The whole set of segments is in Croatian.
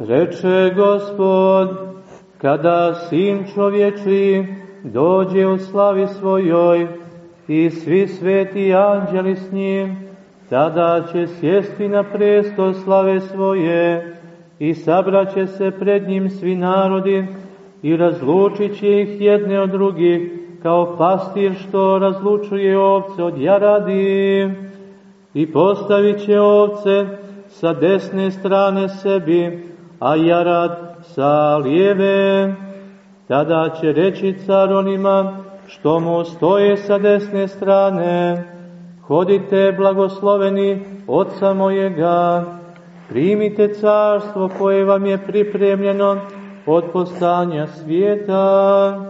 Reče Gospod, kada sin čovječi dođe u slavi svojoj i svi sveti anđeli s njim, tada će sjesti na presto slave svoje i sabraće se pred njim svi narodi i razlučit će ih jedne od drugih, kao pastir što razlučuje ovce od jaradi. I postavit će ovce sa desne strane sebi, a jarad sa lijeve. Tada će reći car onima što mu stoje sa desne strane, hodite blagosloveni Otca mojega, primite carstvo koje vam je pripremljeno od postanja svijeta,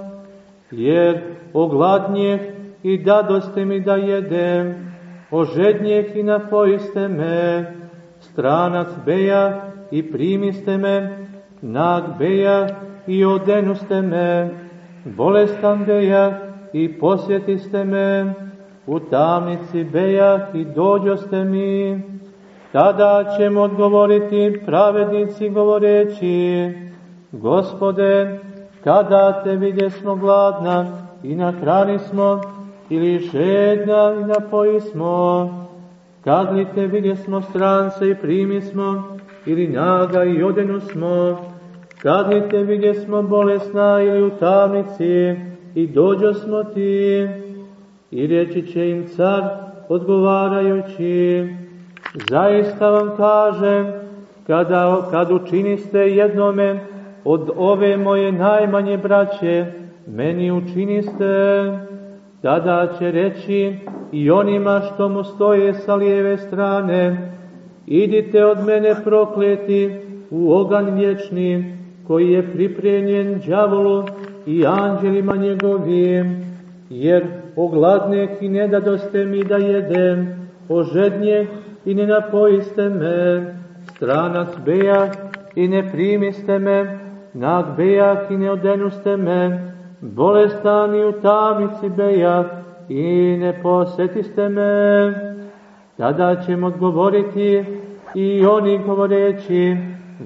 jer ogladnjeh i dadoste mi da jedem, ožednjeh i napojiste me, stranac beja i primiste me, nag beja i odenuste me, bolestan beja i posjetiste me, u tamnici beja i dođoste mi, tada ćemo odgovoriti pravednici govoreći, Gospode, kada te vidje smo gladna i nahrani smo, ili žedna i napoji smo, kad li te vidje smo strance i primi smo, ili naga i odenu smo, te vidje smo bolesna ili u tamnici i dođo smo ti, i reći će im car odgovarajući, zaista vam kažem, kada, kad učiniste jednome od ove moje najmanje braće, meni učiniste, tada će reći i onima što mu stoje sa lijeve strane, idite od mene prokleti u oganj vječni, koji je pripremljen đavolu i anđelima njegovim, jer ogladne i ne dadoste mi da jedem, ožednje i ne napojiste me, stranac beja i ne primiste me, nag bejak i ne odenuste me, bolestan i u tamnici bejak i ne posetiste me. Tada ćemo odgovoriti i oni govoreći,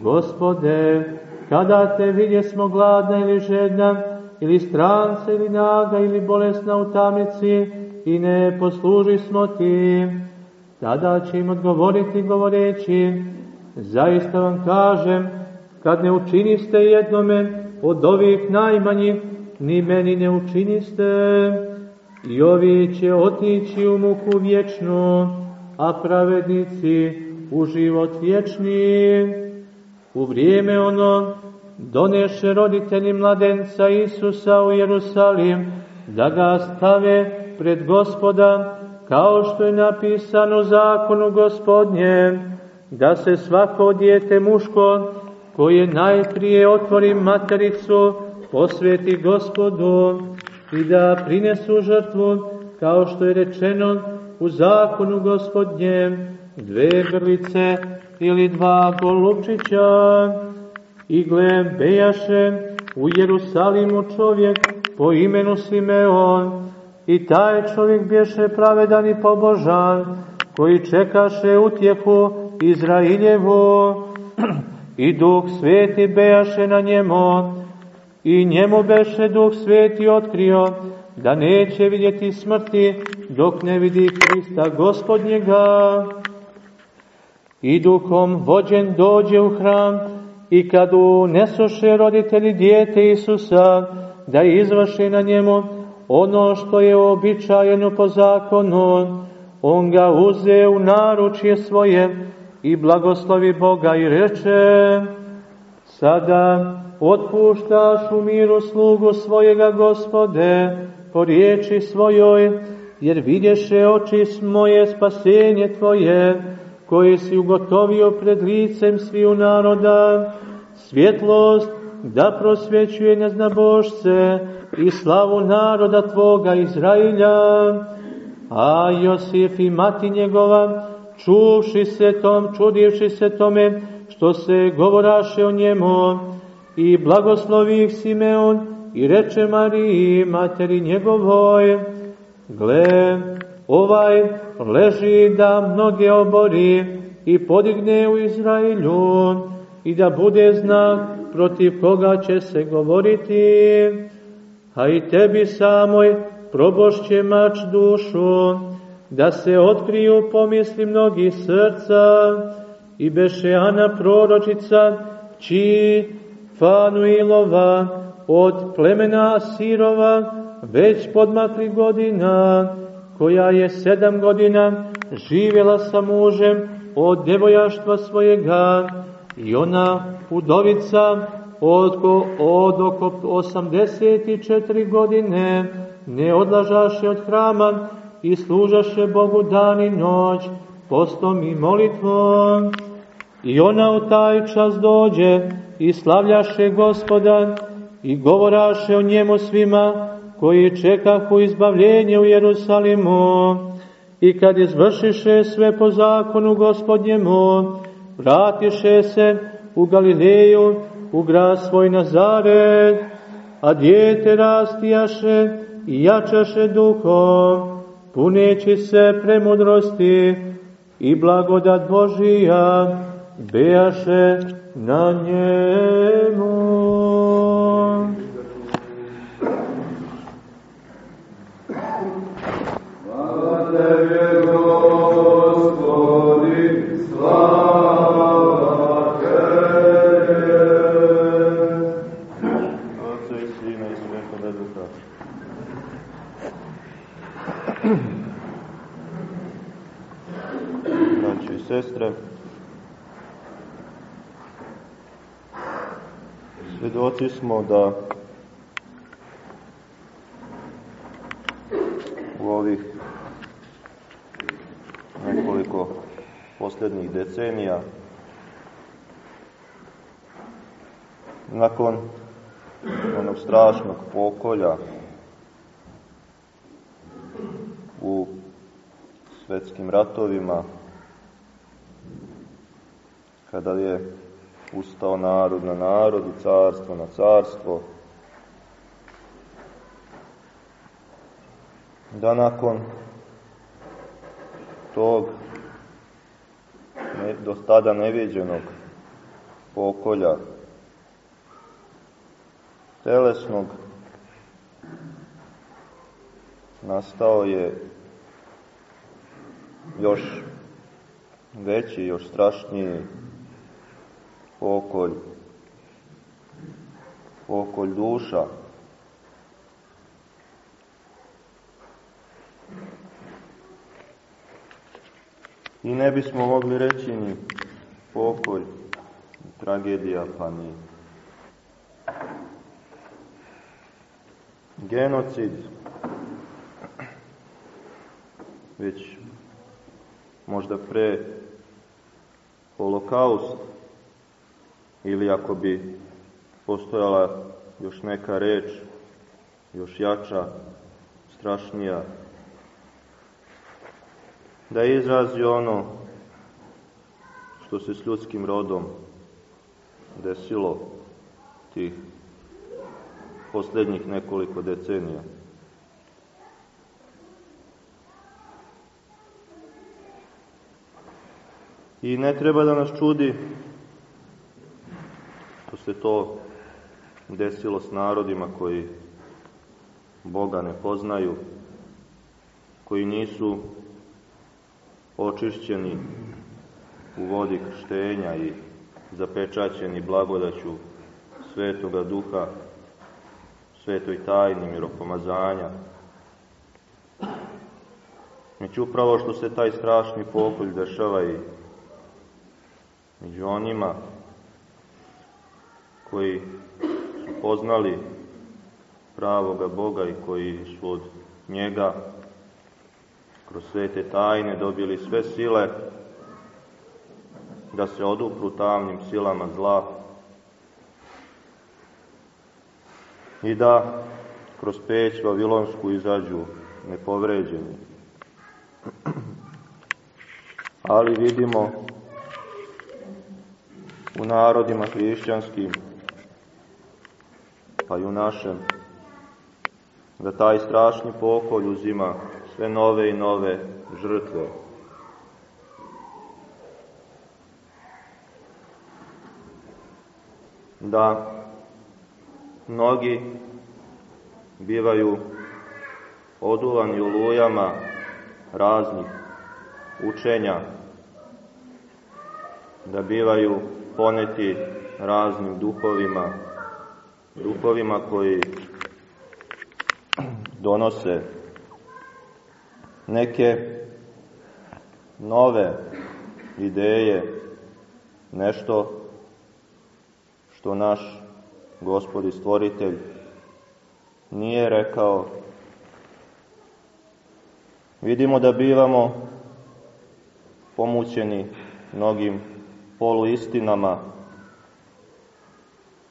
Gospode, kada te vidje smo gladna ili žedna, ili stranca, ili naga, ili bolesna u tamnici, i ne posluži smo ti, tada će im odgovoriti govoreći, zaista vam kažem, kad ne učiniste jednome od ovih najmanjih, ni meni ne učiniste, i ovi će otići u muku vječnu, a pravednici u život vječni. U vrijeme ono doneše roditelji mladenca Isusa u Jerusalim, da ga stave pred gospoda, kao što je napisano u zakonu gospodnjem, da se svako dijete muško koje najprije otvori matericu, posveti gospodu i da prinesu žrtvu, kao što je rečeno u zakonu gospodnjem, dve grlice ili dva golubčića. I gle, bejaše u Jerusalimu čovjek po imenu Simeon, i taj čovjek bješe pravedan i pobožan, koji čekaše utjehu Izrailjevu, i Duh Sveti bejaše na njemu, i njemu beše Duh Sveti otkrio da neće vidjeti smrti dok ne vidi Hrista gospodnjega. I duhom vođen dođe u hram i kad unesoše roditelji dijete Isusa da izvrše na njemu ono što je običajeno po zakonu, on ga uze u naručje svoje i blagoslovi Boga i reče, sada otpuštaš u miru slugu svojega gospode po riječi svojoj, jer vidješe oči moje spasenje tvoje, koje si ugotovio pred licem sviju naroda, svjetlost da prosvjećuje neznabošce i slavu naroda Tvoga Izrailja. A Josif i mati njegova, čuvši se tom, čudivši se tome, što se govoraše o njemu, i blagoslovi ih Simeon i reče Mariji, materi njegovoj, gle, ovaj leži da mnoge obori i podigne u Izraelju i da bude znak protiv koga će se govoriti, a i tebi samoj probošće mač dušu, da se otkriju pomisli mnogi srca, i beše Ana proročica, čiji Fanuilova od plemena Sirova već podmakli godina, koja je sedam godina živjela sa mužem od devojaštva svojega i ona udovica od, od oko 84 godine ne odlažaše od hrama i služaše Bogu dan i noć postom i molitvom. I ona u taj čas dođe i slavljaše gospoda i govoraše o njemu svima koji čekahu izbavljenje u Jerusalimu. I kad izvršiše sve po zakonu gospodnjemu, vratiše se u Galileju, u grad svoj Nazaret, a dijete rastijaše i jačaše duhom, puneći se premudrosti i blagodat Božija, bejaše na njemu. Hvala tebi, Gospodi, slava tebi. Otca i Sina i Svetoga Duha. Braći i sestre, Svedoci smo da u ovih nekoliko posljednjih decenija. Nakon onog strašnog pokolja u svetskim ratovima kada je ustao narod na narod i carstvo na carstvo. Da nakon tog do tada neviđenog pokolja telesnog nastao je još veći, još strašniji pokolj, pokolj duša. I ne bismo mogli reći ni pokolj, tragedija, pa ni genocid, već možda pre holokaust, ili ako bi postojala još neka reč, još jača, strašnija, da izrazi ono što se s ljudskim rodom desilo tih posljednjih nekoliko decenija. I ne treba da nas čudi se to desilo s narodima koji Boga ne poznaju, koji nisu očišćeni u vodi krštenja i zapečaćeni blagodaću Svetoga Duha, svetoj tajni miropomazanja. Među upravo što se taj strašni pokolj dešava i među onima koji su poznali pravoga Boga i koji su od njega kroz sve te tajne dobili sve sile da se odupru tamnim silama zla i da kroz peć Vavilonsku izađu nepovređeni. Ali vidimo u narodima hrišćanskim pa i u našem, da taj strašni pokolj uzima sve nove i nove žrtve. da mnogi bivaju oduvani olujama raznih učenja, da bivaju poneti raznim duhovima, duhovima koji donose neke nove ideje, nešto što naš gospod i stvoritelj nije rekao. Vidimo da bivamo pomućeni mnogim poluistinama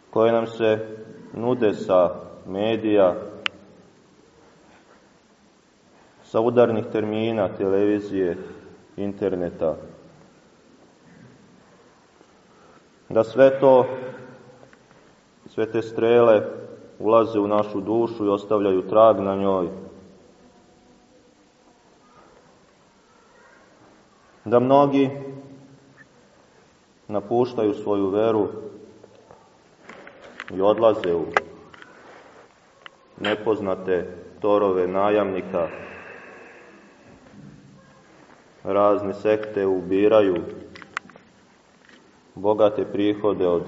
koje nam se nude sa medija, sa udarnih termina, televizije, interneta. Da sve to, sve te strele ulaze u našu dušu i ostavljaju trag na njoj. Da mnogi napuštaju svoju veru i odlaze u nepoznate torove najamnika, razne sekte ubiraju bogate prihode od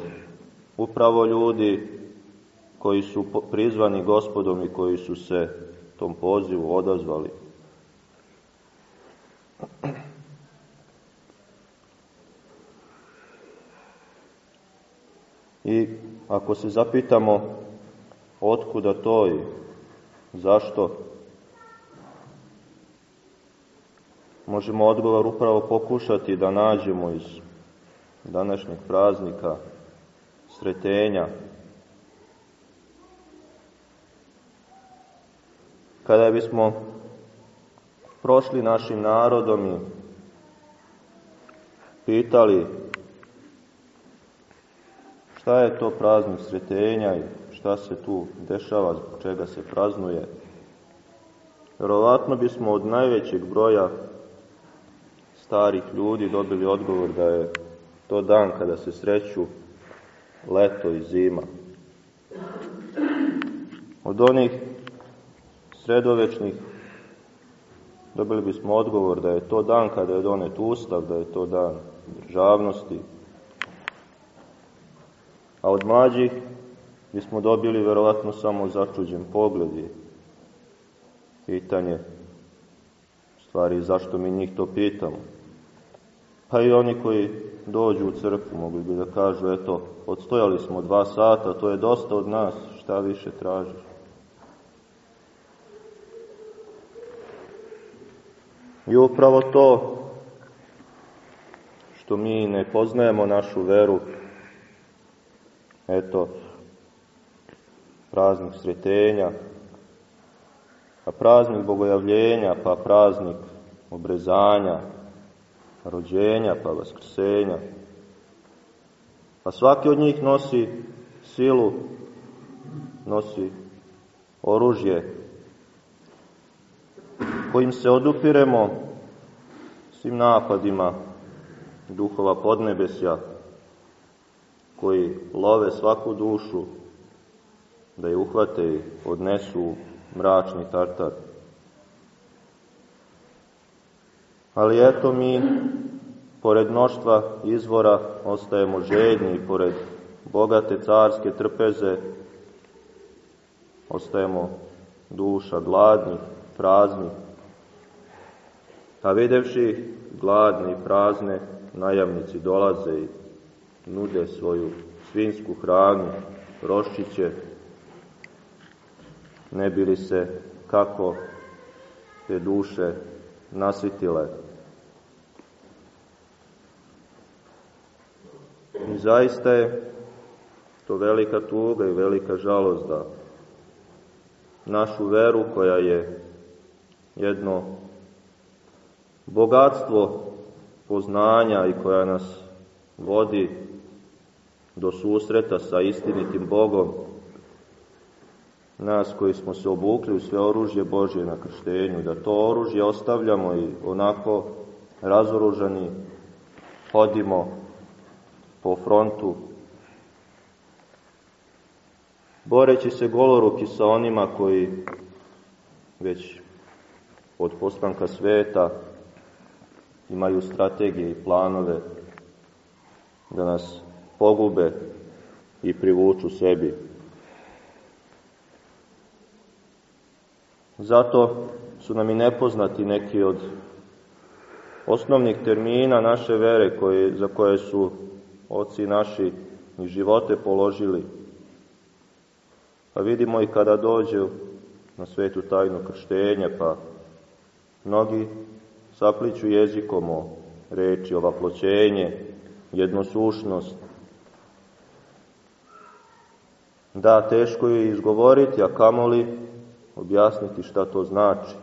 upravo ljudi koji su prizvani gospodom i koji su se tom pozivu odazvali. I ako se zapitamo otkuda to i zašto, možemo odgovor upravo pokušati da nađemo iz današnjeg praznika, sretenja. Kada bismo prošli našim narodom i pitali šta je to praznik sretenja i šta se tu dešava, zbog čega se praznuje, vjerovatno bismo od najvećeg broja starih ljudi dobili odgovor da je to dan kada se sreću leto i zima. Od onih sredovečnih dobili bismo odgovor da je to dan kada je donet ustav, da je to dan državnosti. A od mlađih bismo dobili verovatno samo začuđen pogled i pitanje stvari zašto mi njih to pitamo. Pa i oni koji dođu u crkvu mogli bi da kažu, eto, odstojali smo dva sata, to je dosta od nas, šta više tražiš. I upravo to što mi ne poznajemo našu veru, eto, praznik sretenja, pa praznik bogojavljenja, pa praznik obrezanja, rođenja, pa vaskrsenja. Pa svaki od njih nosi silu, nosi oružje kojim se odupiremo svim napadima duhova podnebesja koji love svaku dušu da je uhvate i odnesu mračni tartar. Ali eto mi, pored mnoštva izvora, ostajemo žedni i pored bogate carske trpeze, ostajemo duša gladni, prazni. A videvši gladne i prazne, najavnici dolaze i nude svoju svinsku hranu, roščiće, ne bili se kako te duše nasitile. I zaista je to velika tuga i velika žalost da našu veru koja je jedno bogatstvo poznanja i koja nas vodi do susreta sa istinitim Bogom, nas koji smo se obukli u sve oružje Božje na krštenju, da to oružje ostavljamo i onako razoružani hodimo po frontu boreći se goloruki sa onima koji već od postanka sveta imaju strategije i planove da nas pogube i privuču sebi. Zato su nam i nepoznati neki od osnovnih termina naše vere koje, za koje su oci naši i živote položili. Pa vidimo i kada dođe na svetu tajnu krštenja, pa mnogi sapliću jezikom o reči, ovaploćenje, jednosušnost. Da, teško je izgovoriti, a kamoli objasniti šta to znači.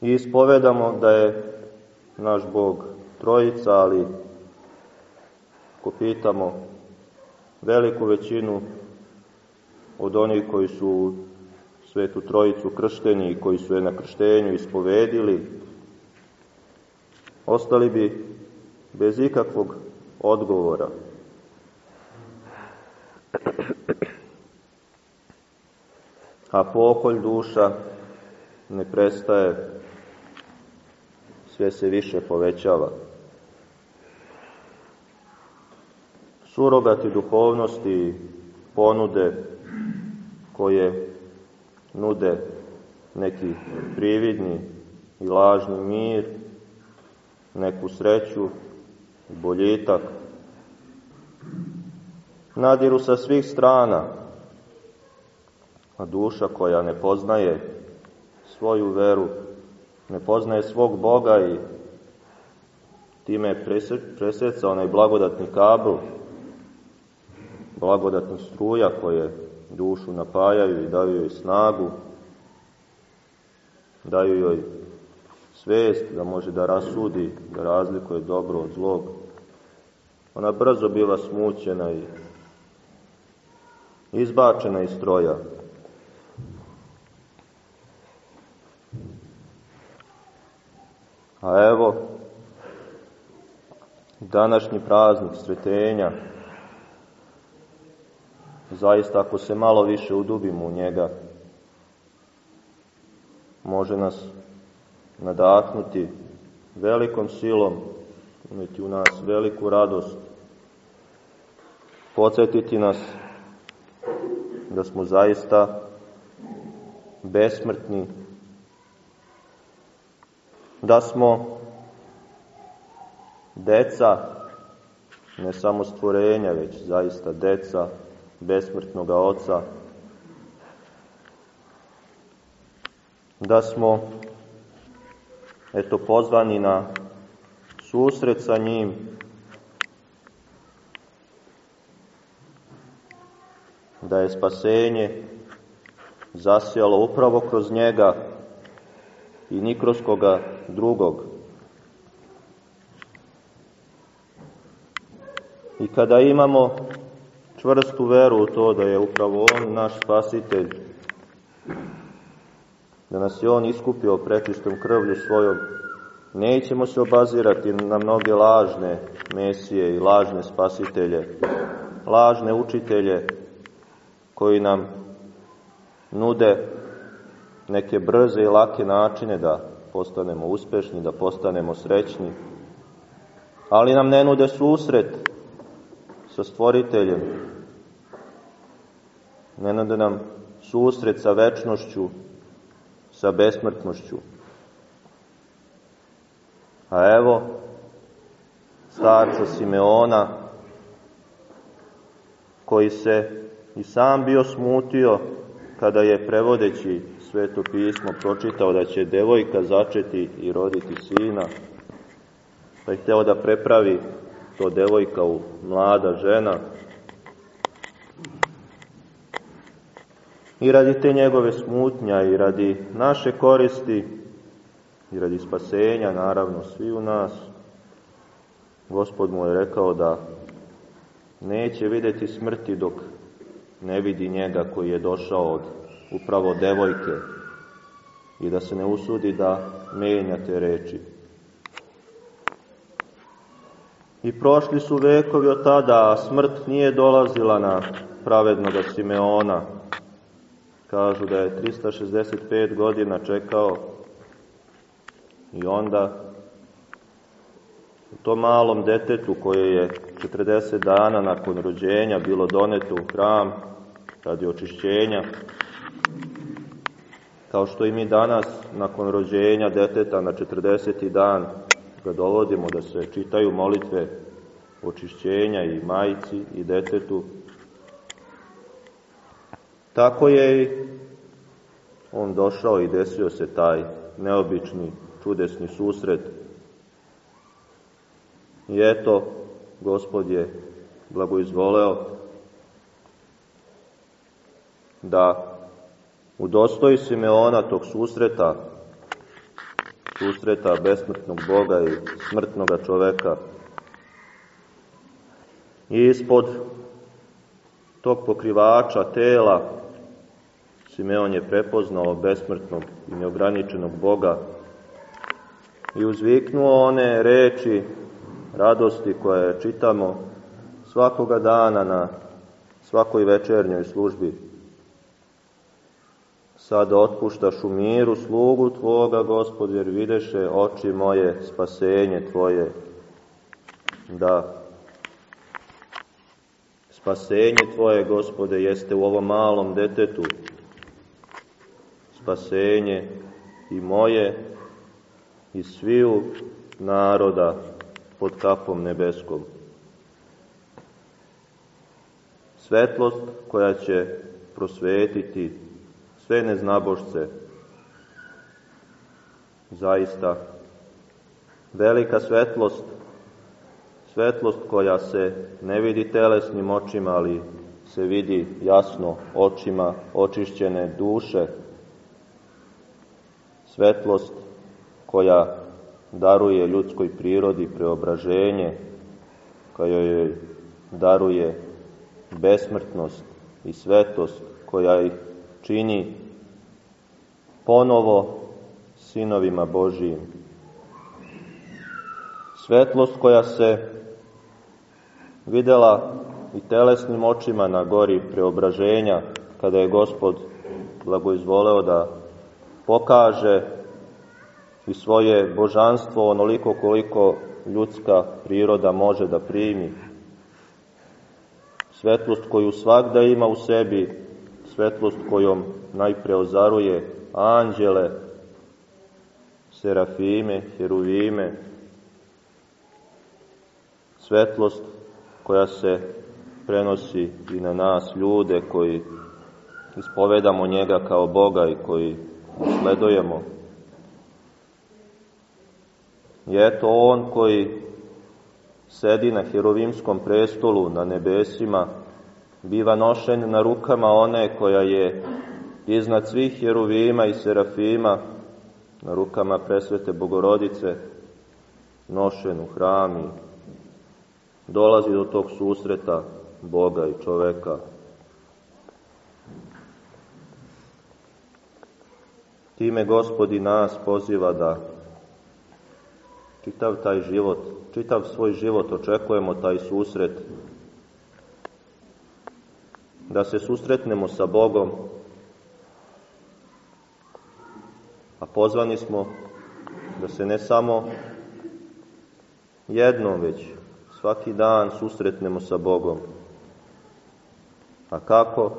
I ispovedamo da je naš Bog trojica, ali ako pitamo veliku većinu od onih koji su svetu trojicu kršteni i koji su je na krštenju ispovedili, ostali bi bez ikakvog odgovora. A pokolj duša ne prestaje, sve se više povećava. Surogati duhovnosti ponude koje nude neki prividni i lažni mir, neku sreću i boljitak. Nadiru sa svih strana, a duša koja ne poznaje svoju veru, ne poznaje svog Boga i time preseca onaj blagodatni kabel, blagodatni struja koje dušu napajaju i daju joj snagu, daju joj svest da može da rasudi, da razlikuje dobro od zlog. Ona brzo biva smućena i izbačena iz stroja. A evo, današnji praznik svetenja, zaista ako se malo više udubimo u njega, može nas nadahnuti velikom silom, uneti u nas veliku radost, podsjetiti nas da smo zaista besmrtni, da smo deca, ne samo stvorenja, već zaista deca besmrtnog Oca, da smo eto pozvani na susret sa njim, da je spasenje zasijalo upravo kroz njega i ni kroz koga drugog. I kada imamo čvrstu veru u to da je upravo On naš spasitelj, da nas je On iskupio prečistom krvlju svojom, nećemo se obazirati na mnoge lažne mesije i lažne spasitelje, lažne učitelje koji nam nude neke brze i lake načine da postanemo uspešni, da postanemo srećni, ali nam ne nude susret sa stvoriteljem, ne nude nam susret sa večnošću, sa besmrtnošću. A evo, starca Simeona, koji se i sam bio smutio kada je prevodeći sveto pismo pročitao da će devojka začeti i roditi sina, pa je hteo da prepravi to devojka u mlada žena. I radi te njegove smutnja i radi naše koristi i radi spasenja, naravno, svi u nas, Gospod mu je rekao da neće videti smrti dok ne vidi njega koji je došao od upravo devojke i da se ne usudi da menja te reči. I prošli su vekovi od tada, a smrt nije dolazila na pravednog Simeona. Kažu da je 365 godina čekao i onda u tom malom detetu koje je 40 dana nakon rođenja bilo doneto u hram radi očišćenja, kao što i mi danas nakon rođenja deteta na 40. dan ga dovodimo da se čitaju molitve očišćenja i majici i detetu, tako je i on došao i desio se taj neobični, čudesni susret. I eto, gospod je blagoizvoleo da udostoji Simeona tog susreta, susreta besmrtnog Boga i smrtnoga čoveka. I ispod tog pokrivača tela Simeon je prepoznao besmrtnog i neograničenog Boga i uzviknuo one reči radosti koje čitamo svakoga dana na svakoj večernjoj službi. Sada otpuštaš u miru slugu Tvoga, Gospod, jer videše oči moje spasenje Tvoje. Da, spasenje Tvoje, Gospode, jeste u ovom malom detetu. Spasenje i moje i sviju naroda pod kapom nebeskom. Svetlost koja će prosvetiti sve neznabošce, zaista velika svetlost, svetlost koja se ne vidi telesnim očima, ali se vidi jasno očima očišćene duše, svetlost koja daruje ljudskoj prirodi preobraženje, koja joj daruje besmrtnost i svetost, koja ih čini ponovo sinovima Božijim. Svetlost koja se videla i telesnim očima na gori preobraženja, kada je Gospod blagoizvoleo da pokaže i svoje božanstvo onoliko koliko ljudska priroda može da primi. Svetlost koju svakda ima u sebi, svetlost kojom najpre ozaruje anđele, serafime, heruvime, svetlost koja se prenosi i na nas ljude koji ispovedamo njega kao Boga i koji sledujemo. I eto on koji sedi na herovimskom prestolu na nebesima, biva nošen na rukama one koja je iznad svih herovima i serafima, na rukama presvete bogorodice, nošen u hrami, dolazi do tog susreta Boga i čoveka. Time gospodi nas poziva da čitav taj život, čitav svoj život očekujemo taj susret, da se susretnemo sa Bogom, a pozvani smo da se ne samo jednom, već svaki dan susretnemo sa Bogom. A kako?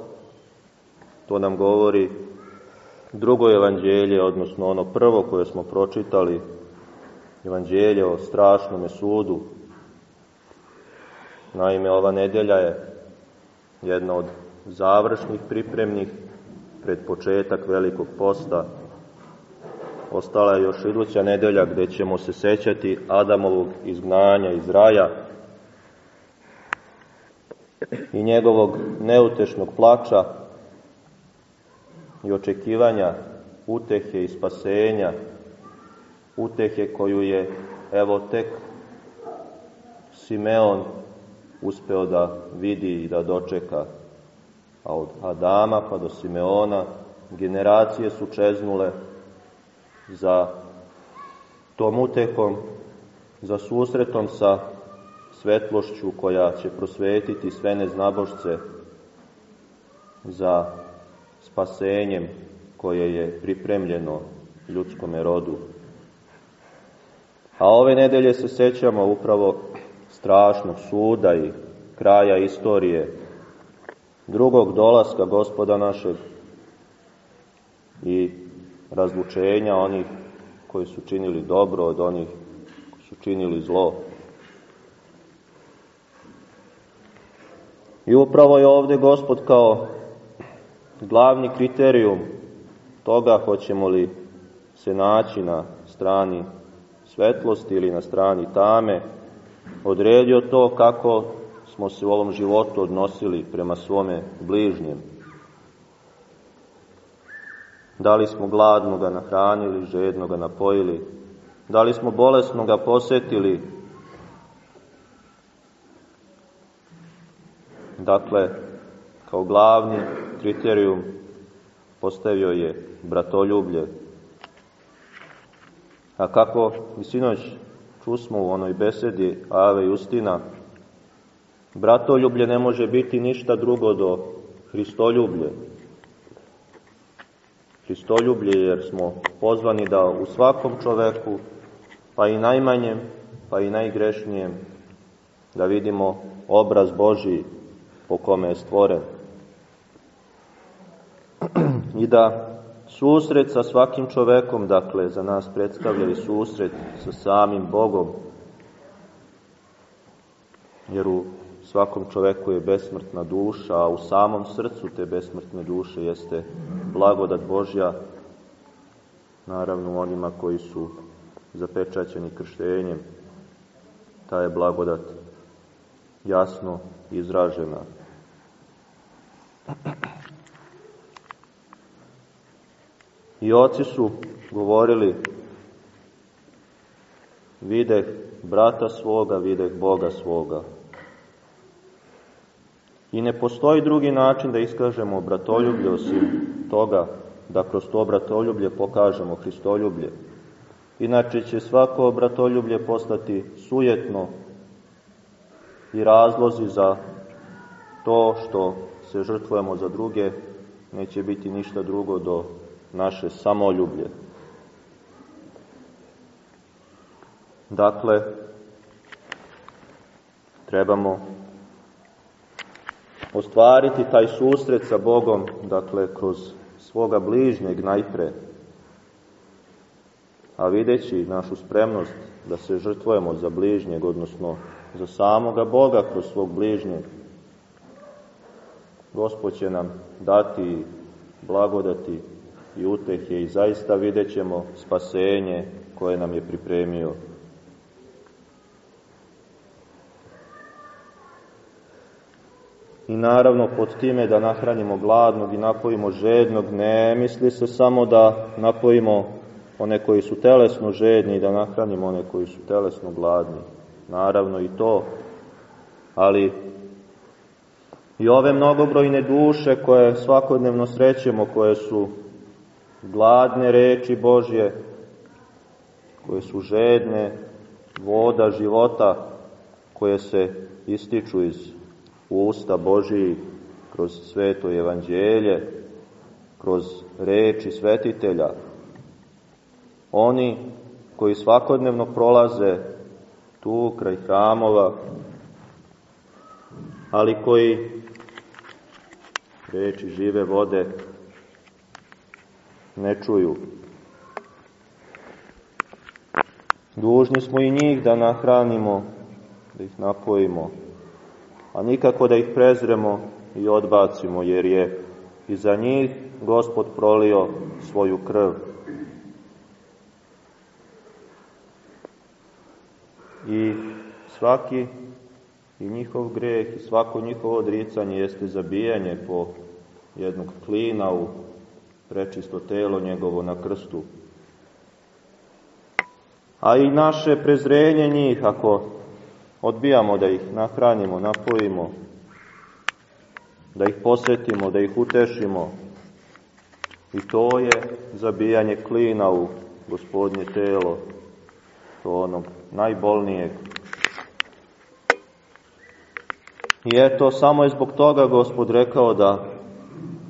To nam govori drugo evanđelje, odnosno ono prvo koje smo pročitali, evanđelje o strašnome sudu. Naime, ova nedelja je jedna od završnih pripremnih pred početak velikog posta. Ostala je još iduća nedelja gde ćemo se sećati Adamovog izgnanja iz raja i njegovog neutešnog plača i očekivanja utehe i spasenja utehe koju je, evo tek, Simeon uspeo da vidi i da dočeka. A od Adama pa do Simeona generacije su čeznule za tom utehom, za susretom sa svetlošću koja će prosvetiti sve neznabošce za spasenjem koje je pripremljeno ljudskome rodu. A ove nedelje se sećamo upravo strašnog suda i kraja istorije, drugog dolaska gospoda našeg i razlučenja onih koji su činili dobro od onih koji su činili zlo. I upravo je ovde gospod kao glavni kriterijum toga hoćemo li se naći na strani svetlosti ili na strani tame, odredio to kako smo se u ovom životu odnosili prema svome bližnjem. Da li smo gladno ga nahranili, žedno ga napojili, da li smo bolesno ga posetili, dakle, kao glavni kriterijum postavio je bratoljublje. A kako i sinoć čusmo u onoj besedi Ave Justina, bratoljublje ne može biti ništa drugo do Hristoljublje. Hristoljublje jer smo pozvani da u svakom čoveku, pa i najmanjem, pa i najgrešnijem, da vidimo obraz Božiji po kome je stvoren. I da susret sa svakim čovekom, dakle, za nas predstavlja i susret sa samim Bogom, jer u svakom čoveku je besmrtna duša, a u samom srcu te besmrtne duše jeste blagodat Božja, naravno onima koji su zapečaćeni krštenjem, ta je blagodat jasno izražena. Oci su govorili, videh brata svoga, videh Boga svoga. I ne postoji drugi način da iskažemo bratoljublje osim toga da kroz to bratoljublje pokažemo Hristoljublje. Inače će svako bratoljublje postati sujetno i razlozi za to što se žrtvujemo za druge neće biti ništa drugo do naše samoljublje. Dakle, trebamo ostvariti taj susret sa Bogom, dakle, kroz svoga bližnjeg najpre, a videći našu spremnost da se žrtvujemo za bližnjeg, odnosno za samoga Boga kroz svog bližnjeg, Gospod će nam dati blagodati i utehe i zaista vidjet ćemo spasenje koje nam je pripremio. I naravno pod time da nahranimo gladnog i napojimo žednog, ne misli se samo da napojimo one koji su telesno žedni i da nahranimo one koji su telesno gladni. Naravno i to, ali i ove mnogobrojne duše koje svakodnevno srećemo, koje su gladne reči Božje, koje su žedne voda života, koje se ističu iz usta Božiji kroz sveto evanđelje, kroz reči svetitelja. Oni koji svakodnevno prolaze tu kraj hramova, ali koji reči žive vode ne čuju. Dužni smo i njih da nahranimo, da ih napojimo, a nikako da ih prezremo i odbacimo, jer je i za njih Gospod prolio svoju krv. I svaki i njihov greh i svako njihovo odricanje jeste zabijanje po jednog klina u prečisto telo njegovo na krstu. A i naše prezrenje njih, ako odbijamo da ih nahranimo, napojimo, da ih posvetimo, da ih utešimo, i to je zabijanje klina u gospodnje telo, to onog najbolnijeg I eto, samo je zbog toga gospod rekao da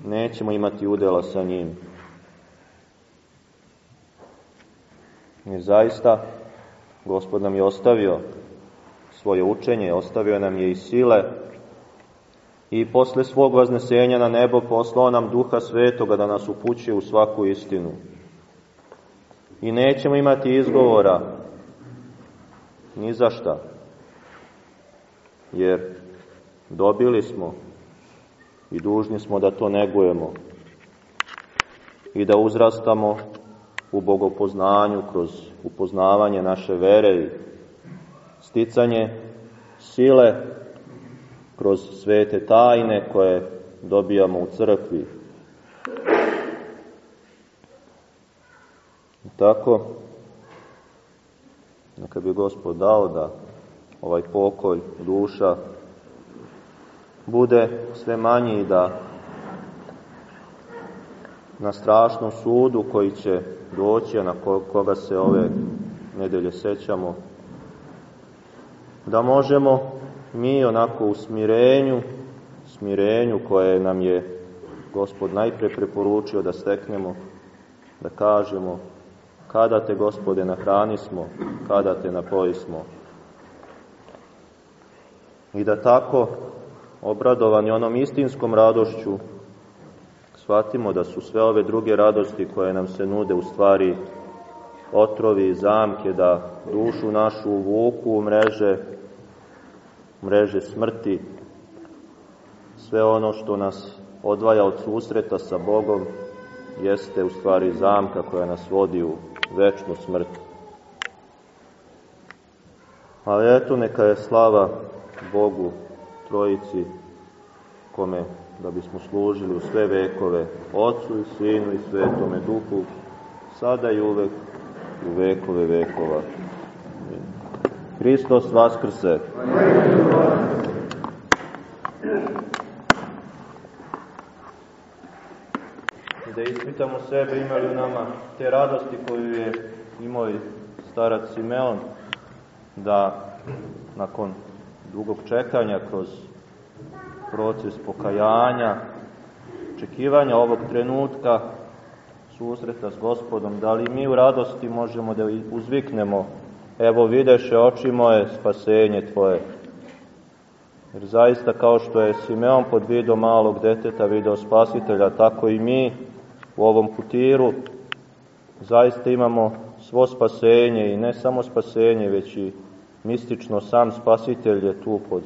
nećemo imati udela sa njim. I zaista, gospod nam je ostavio svoje učenje, ostavio nam je i sile i posle svog vaznesenja na nebo poslao nam duha svetoga da nas upućuje u svaku istinu. I nećemo imati izgovora ni za šta, jer dobili smo i dužni smo da to negujemo i da uzrastamo u bogopoznanju kroz upoznavanje naše vere i sticanje sile kroz svete tajne koje dobijamo u crkvi. I tako, neka bi Gospod dao da ovaj pokolj duša bude sve manji da na strašnom sudu koji će doći, a na koga se ove nedelje sećamo, da možemo mi onako u smirenju, smirenju koje nam je Gospod najpre preporučio da steknemo, da kažemo kada te Gospode nahranismo, kada te napojismo. I da tako, obradovani onom istinskom radošću, shvatimo da su sve ove druge radosti koje nam se nude u stvari otrovi i zamke, da dušu našu vuku u mreže, mreže smrti, sve ono što nas odvaja od susreta sa Bogom, jeste u stvari zamka koja nas vodi u večnu smrt. Ali eto, neka je slava Bogu, Trojici, kome da bismo služili u sve vekove, Otcu i Sinu i Svetome Duhu, sada i uvek, u vekove vekova. Hristos Vaskrse! I da ispitamo sebe imali u nama te radosti koju je imao i starac Simeon, da nakon dugog čekanja kroz proces pokajanja, očekivanja ovog trenutka susreta s gospodom, da li mi u radosti možemo da uzviknemo evo videše oči moje spasenje tvoje. Jer zaista kao što je Simeon pod vidom malog deteta video spasitelja, tako i mi u ovom putiru zaista imamo svo spasenje i ne samo spasenje, već i mistično sam spasitelj je tu pod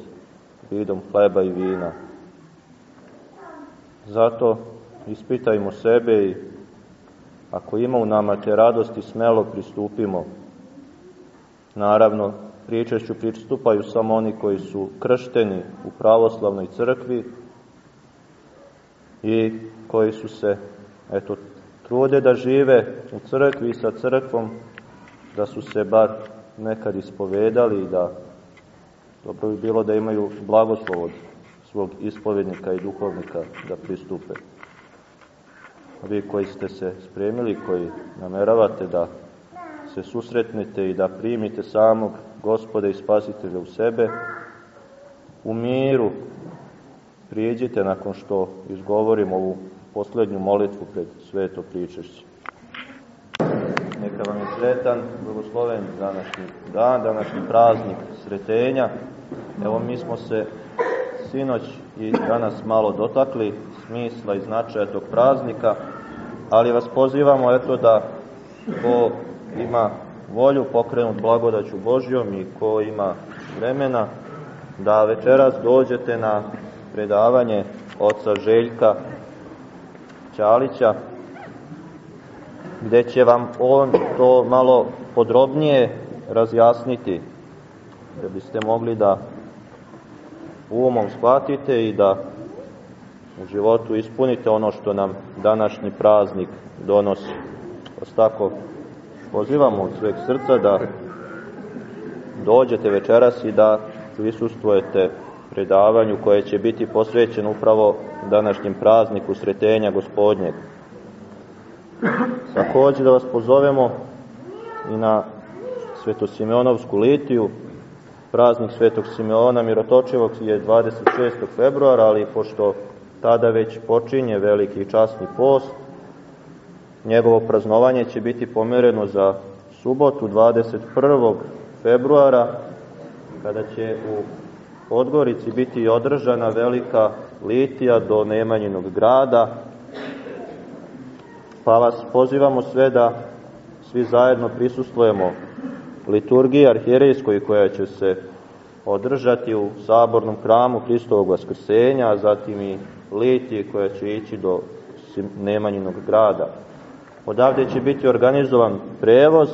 vidom hleba i vina. Zato ispitajmo sebe i ako ima u nama te radosti, smelo pristupimo. Naravno, pričešću pristupaju samo oni koji su kršteni u pravoslavnoj crkvi i koji su se, eto, trude da žive u crkvi sa crkvom, da su se bar nekad ispovedali da dobro bi bilo da imaju blagoslov od svog ispovednika i duhovnika da pristupe. Vi koji ste se spremili, koji nameravate da se susretnete i da primite samog gospoda i spasitelja u sebe, u miru prijeđite nakon što izgovorim ovu poslednju molitvu pred sveto pričešće. Sretan, blagosloven današnji dan, današnji praznik sretenja. Evo mi smo se sinoć i danas malo dotakli smisla i značaja tog praznika, ali vas pozivamo eto da ko ima volju pokrenut blagodaću Božjom i ko ima vremena da večeras dođete na predavanje oca Željka Ćalića, gde će vam on to malo podrobnije razjasniti, da biste mogli da umom shvatite i da u životu ispunite ono što nam današnji praznik donosi. Os tako pozivamo od sveg srca da dođete večeras i da prisustvujete predavanju koje će biti posvećeno upravo današnjem prazniku sretenja gospodnjeg. Takođe da vas pozovemo i na Svetosimeonovsku litiju praznik svetog Simeona Mirotočevog je 26. februara, ali pošto tada već počinje veliki časni post, njegovo praznovanje će biti pomereno za subotu 21. februara, kada će u Podgorici biti održana velika litija do Nemanjinog grada, pa vas pozivamo sve da svi zajedno prisustvujemo liturgiji arhijerejskoj koja će se održati u sabornom hramu Hristovog vaskrsenja, a zatim i litije koja će ići do Nemanjinog grada. Odavde će biti organizovan prevoz,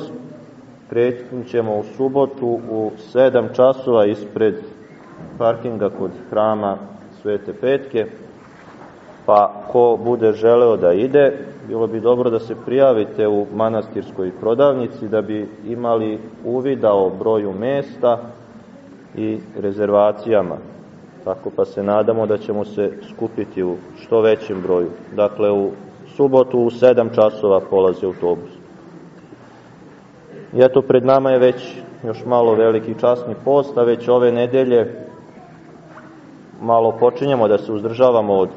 krećemo ćemo u subotu u 7 časova ispred parkinga kod hrama Svete Petke, pa ko bude želeo da ide, bilo bi dobro da se prijavite u manastirskoj prodavnici da bi imali uvida o broju mesta i rezervacijama. Tako pa se nadamo da ćemo se skupiti u što većem broju. Dakle, u subotu u 7 časova polazi autobus. I eto, pred nama je već još malo veliki časni post, a već ove nedelje malo počinjemo da se uzdržavamo od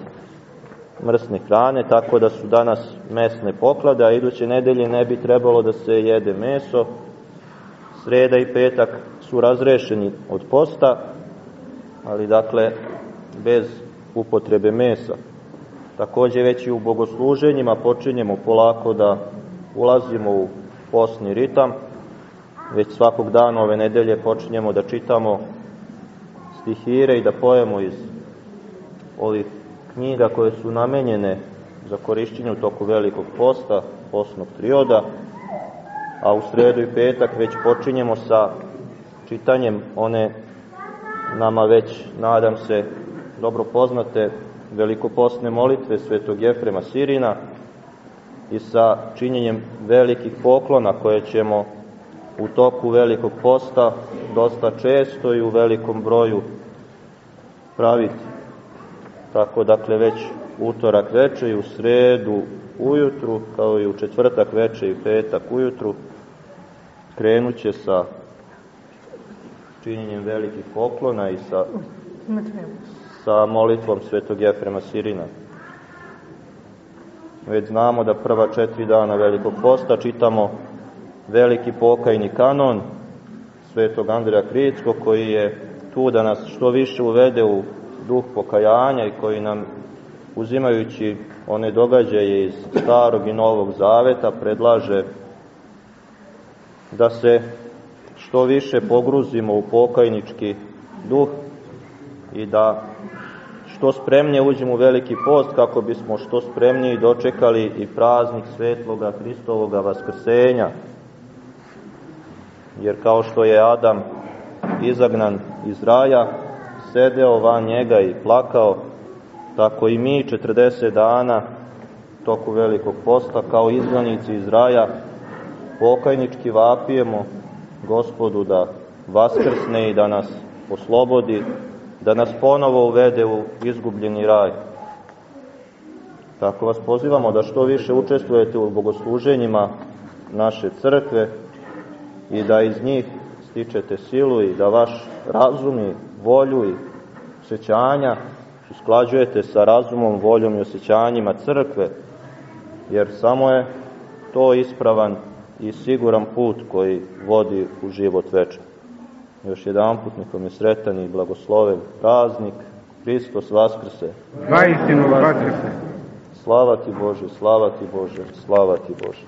mrsne hrane, tako da su danas mesne poklade, a iduće nedelje ne bi trebalo da se jede meso. Sreda i petak su razrešeni od posta, ali dakle bez upotrebe mesa. Takođe već i u bogosluženjima počinjemo polako da ulazimo u postni ritam. Već svakog dana ove nedelje počinjemo da čitamo stihire i da pojemo iz ovih knjiga koje su namenjene za korišćenje u toku velikog posta, postnog trioda, a u sredu i petak već počinjemo sa čitanjem one nama već, nadam se, dobro poznate velikopostne molitve svetog Jefrema Sirina i sa činjenjem velikih poklona koje ćemo u toku velikog posta dosta često i u velikom broju praviti. Tako dakle već utorak veče i u sredu ujutru, kao i u četvrtak veče i petak ujutru, krenuće sa činjenjem velikih poklona i sa, sa molitvom svetog Jefrema Sirina. Već znamo da prva četiri dana velikog posta čitamo veliki pokajni kanon svetog Andreja Kritskog koji je tu da nas što više uvede u duh pokajanja i koji nam uzimajući one događaje iz starog i novog zaveta predlaže da se što više pogruzimo u pokajnički duh i da što spremnije uđemo u veliki post kako bismo što spremniji dočekali i praznik svetloga Hristovoga vaskrsenja. Jer kao što je Adam izagnan iz raja, sedeo van njega i plakao, tako i mi 40 dana toku velikog posta kao izgranici iz raja pokajnički vapijemo gospodu da vaskrsne i da nas oslobodi, da nas ponovo uvede u izgubljeni raj. Tako vas pozivamo da što više učestvujete u bogosluženjima naše crkve i da iz njih stičete silu i da vaš razum i volju i osjećanja usklađujete sa razumom, voljom i osjećanjima crkve, jer samo je to ispravan i siguran put koji vodi u život večer. Još jedan put nikom je sretan i blagosloven praznik, Hristos Vaskrse. Vaistinu Vaskrse. Slava ti Bože, slava ti Bože, slava ti Bože.